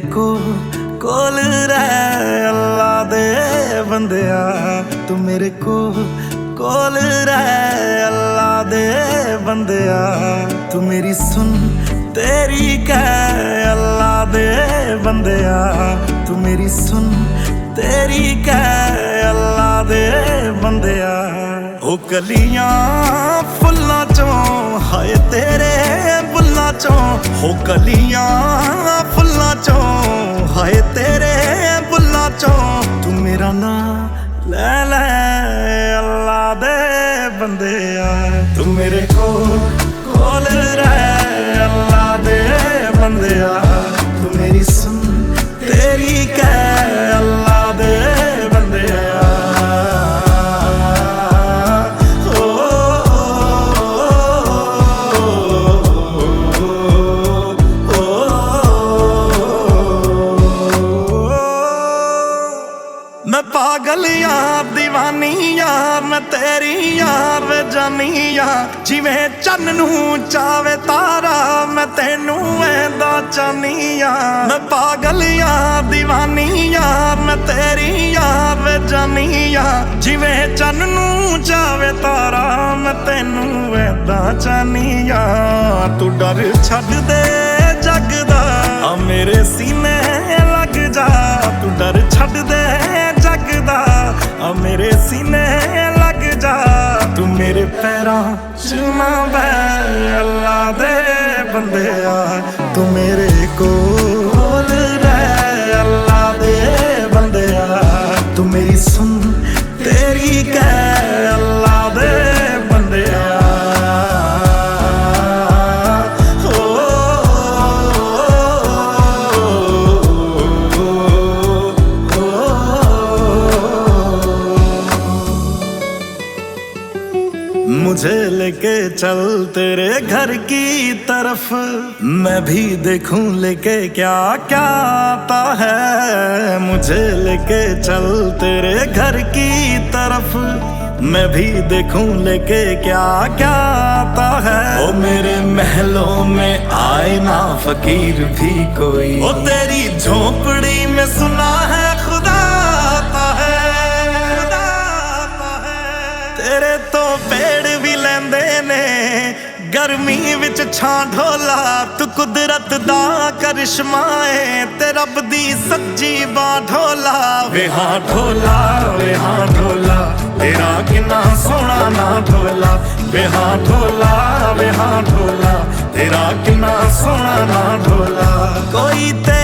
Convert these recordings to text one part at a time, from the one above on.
ਤੂੰ ਕੋਲ ਕੋਲ ਰਹਿ ਅੱਲਾ ਦੇ ਬੰਦਿਆ। ਤੂੰ ਮੇਰੇ ਕੋਲ ਕੋਲ ਰਹਿ ਅੱਲਾ ਦੇ ਬੰਦਿਆ। ਤੂੰ ਮੇਰੀ ਸੁਣ, ਤੇਰੀ ਕਹਿ ਅੱਲਾ ਦੇ ਬੰਦਿਆ। ਤੂੰ ਮੇਰੀ ਸੁਣ, ਤੇਰੀ ਕਹਿ ਅੱਲਾ ਦੇ ਬੰਦਿਆ। ਉਹ ਕਲੀਆਂ ਫੁੱਲਾਂ ਚੋਂ, ਹਾਏ ਤੇਰੇ ਬੁੱਲਾਂ ਚੋਂ। ਹੋ ਕਲੀਆਂ ਫੁੱਲਾਂ ਚੋਂ, ਹਾਏ ਤੇਰੇ ਬੁੱਲਾਂ ਚੋਂ, ਤੂੰ ਮੇਰਾ ਨਾਂ ਲੈ ਲੈ, ਅੱਲਾ ਦੇ ਬੰਦਿਆ ਤੂੰ ਮੇਰੇ ਯਾਰ ਦੀਵਾਨੀ ਯਾਰ, ਮੈਂ ਤੇਰੀ ਯਾਰ ਵੇ ਜਾਨੀ ਯਾਰ ਜਿਵੇਂ ਚੰਨ ਨੂੰ ਚਾਵੇ ਤਾਰਾ, ਮੈਂ ਤੈਨੂੰ ਐਂਦਾ ਚਾਨੀ ਯਾਰ ਮੈਂ ਪਾਗਲ ਯਾਰ, ਦੀਵਾਨੀ ਯਾਰ, ਮੈਂ ਤੇਰੀ ਯਾਰ ਵੇ ਜਾਨੀ ਯਾਰ ਜਿਵੇਂ ਚੰਨ ਨੂੰ ਚਾਵੇ ਤਾਰਾ, ਮੈਂ ਤੈਨੂੰ ਐਂਦਾ ਚਾਨੀ ਯਾਰ ਤੂੰ ਡਰ ਛੱਡ ਦੇ ਜੱਗ ਦਾ, ਆ ਮੇਰੇ ਸੀਨੇ ਪੈਰਾਂ ਚ ਨਾ ਬੈ ਅੱਲਾ ਦੇ ਬੰਦਿਆ ਤੂੰ ਮੇਰੇ मुझे लेके चल तेरे घर की तरफ़। मैं भी देखूँ लेके क्या क्या आता है? मुझे लेके चल तेरे घर की तरफ़। मैं भी देखूँ लेके क्या क्या आता है? ओ मेरे महलों में आए ना फकीर भी कोई। ओ तेरी झोपड़ी में सुना ਗਰਮੀ ਵਿੱਚ ਛਾਂ ਢੋਲਾ ਤੂੰ ਕੁਦਰਤ ਦਾ ਕਰਿਸ਼ਮਾ ਏ ਤੇ ਰੱਬ ਦੀ ਸੱਚੀ ਬਾਹ ਢੋਲਾ ਵੇ ਹਾਂ ਢੋਲਾ ਵੇ ਹਾਂ ਢੋਲਾ ਤੇਰਾ ਕਿੰਨਾ ਸੋਹਣਾ ਨਾ ਢੋਲਾ। ਵੇ ਹਾਂ ਢੋਲਾ ਵੇ ਹਾਂ ਢੋਲਾ ਤੇਰਾ ਕਿੰਨਾ ਸੋਹਣਾ ਨਾ ਢੋਲਾ। ਕੋਈ ਤੋਂ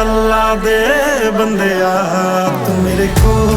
ਅੱਲਾ ਦੇ ਬੰਦਿਆ ਤੂੰ ਮੇਰੇ ਕੋਲ